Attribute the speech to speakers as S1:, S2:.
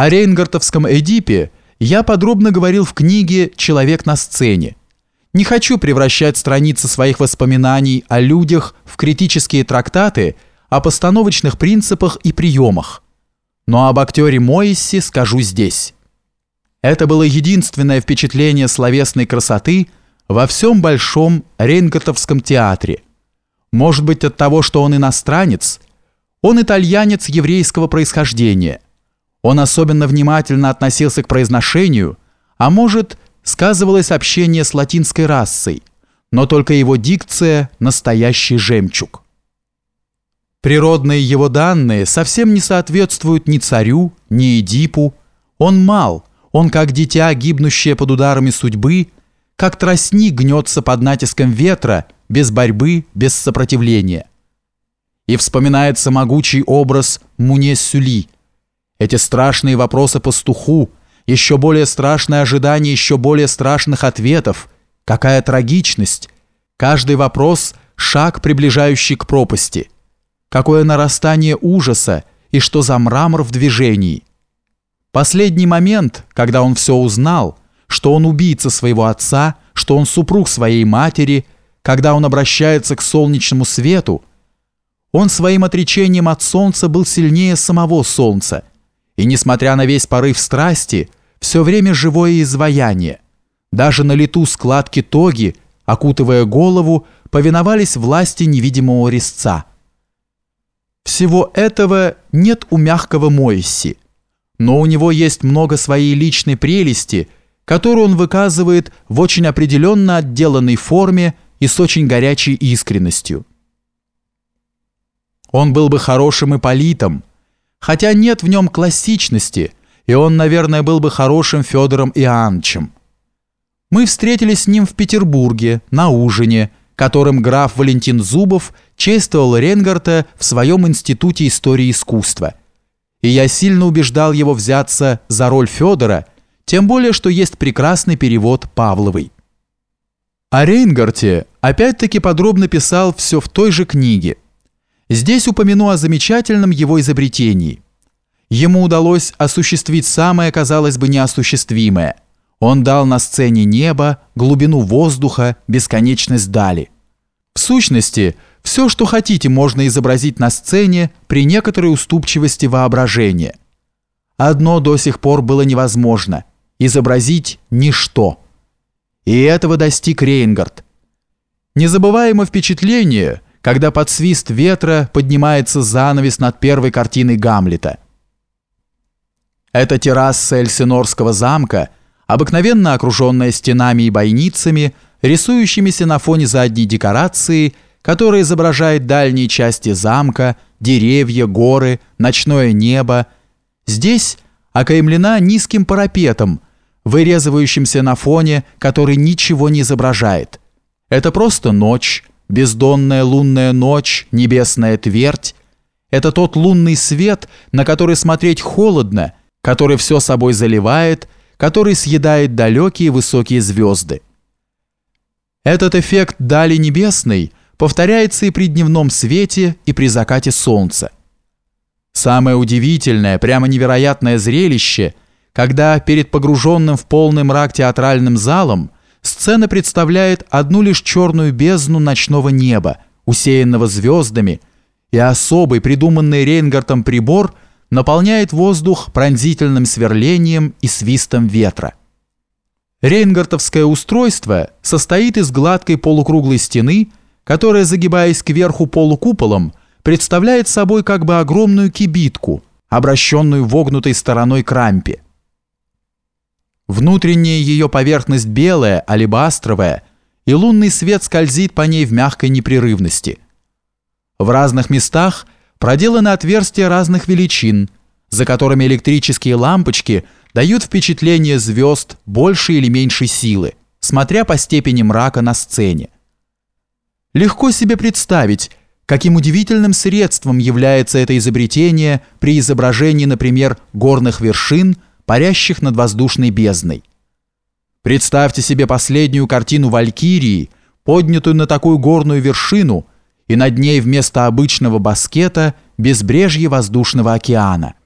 S1: О Рейнгартовском Эдипе я подробно говорил в книге «Человек на сцене». Не хочу превращать страницы своих воспоминаний о людях в критические трактаты о постановочных принципах и приемах. Но об актере Моиссе скажу здесь. Это было единственное впечатление словесной красоты во всем большом Рейнгартовском театре. Может быть от того, что он иностранец, он итальянец еврейского происхождения – он особенно внимательно относился к произношению, а может, сказывалось общение с латинской расой, но только его дикция – настоящий жемчуг. Природные его данные совсем не соответствуют ни царю, ни Эдипу. Он мал, он как дитя, гибнущее под ударами судьбы, как тростник гнется под натиском ветра, без борьбы, без сопротивления. И вспоминается могучий образ Муне-Сюли – эти страшные вопросы пастуху, еще более страшное ожидание еще более страшных ответов. Какая трагичность! Каждый вопрос – шаг, приближающий к пропасти. Какое нарастание ужаса и что за мрамор в движении. Последний момент, когда он все узнал, что он убийца своего отца, что он супруг своей матери, когда он обращается к солнечному свету, он своим отречением от солнца был сильнее самого солнца – и, несмотря на весь порыв страсти, все время живое изваяние. Даже на лету складки тоги, окутывая голову, повиновались власти невидимого резца. Всего этого нет у мягкого Моисси, но у него есть много своей личной прелести, которую он выказывает в очень определенно отделанной форме и с очень горячей искренностью. Он был бы хорошим иполитом, хотя нет в нем классичности, и он, наверное, был бы хорошим Федором Иоанновичем. Мы встретились с ним в Петербурге на ужине, которым граф Валентин Зубов чествовал Ренгарта в своем институте истории искусства. И я сильно убеждал его взяться за роль Федора, тем более, что есть прекрасный перевод Павловой. О Рейнгарте опять-таки подробно писал все в той же книге – Здесь упомяну о замечательном его изобретении. Ему удалось осуществить самое, казалось бы, неосуществимое. Он дал на сцене небо, глубину воздуха, бесконечность дали. В сущности, все, что хотите, можно изобразить на сцене при некоторой уступчивости воображения. Одно до сих пор было невозможно – изобразить ничто. И этого достиг Рейнгард. Незабываемое впечатление – когда под свист ветра поднимается занавес над первой картиной Гамлета. Эта терраса Эльсинорского замка, обыкновенно окруженная стенами и бойницами, рисующимися на фоне задней декорации, которая изображает дальние части замка, деревья, горы, ночное небо, здесь окаймлена низким парапетом, вырезывающимся на фоне, который ничего не изображает. Это просто ночь, бездонная лунная ночь, небесная твердь – это тот лунный свет, на который смотреть холодно, который все собой заливает, который съедает далекие высокие звезды. Этот эффект дали небесной повторяется и при дневном свете, и при закате солнца. Самое удивительное, прямо невероятное зрелище, когда перед погруженным в полный мрак театральным залом – сцена представляет одну лишь черную бездну ночного неба, усеянного звездами, и особый, придуманный Рейнгартом прибор наполняет воздух пронзительным сверлением и свистом ветра. Рейнгартовское устройство состоит из гладкой полукруглой стены, которая, загибаясь кверху полукуполом, представляет собой как бы огромную кибитку, обращенную вогнутой стороной к рампе. Внутренняя ее поверхность белая, алебастровая, и лунный свет скользит по ней в мягкой непрерывности. В разных местах проделаны отверстия разных величин, за которыми электрические лампочки дают впечатление звезд большей или меньшей силы, смотря по степени мрака на сцене. Легко себе представить, каким удивительным средством является это изобретение при изображении, например, горных вершин – парящих над воздушной бездной. Представьте себе последнюю картину Валькирии, поднятую на такую горную вершину, и над ней вместо обычного баскета безбрежье воздушного океана –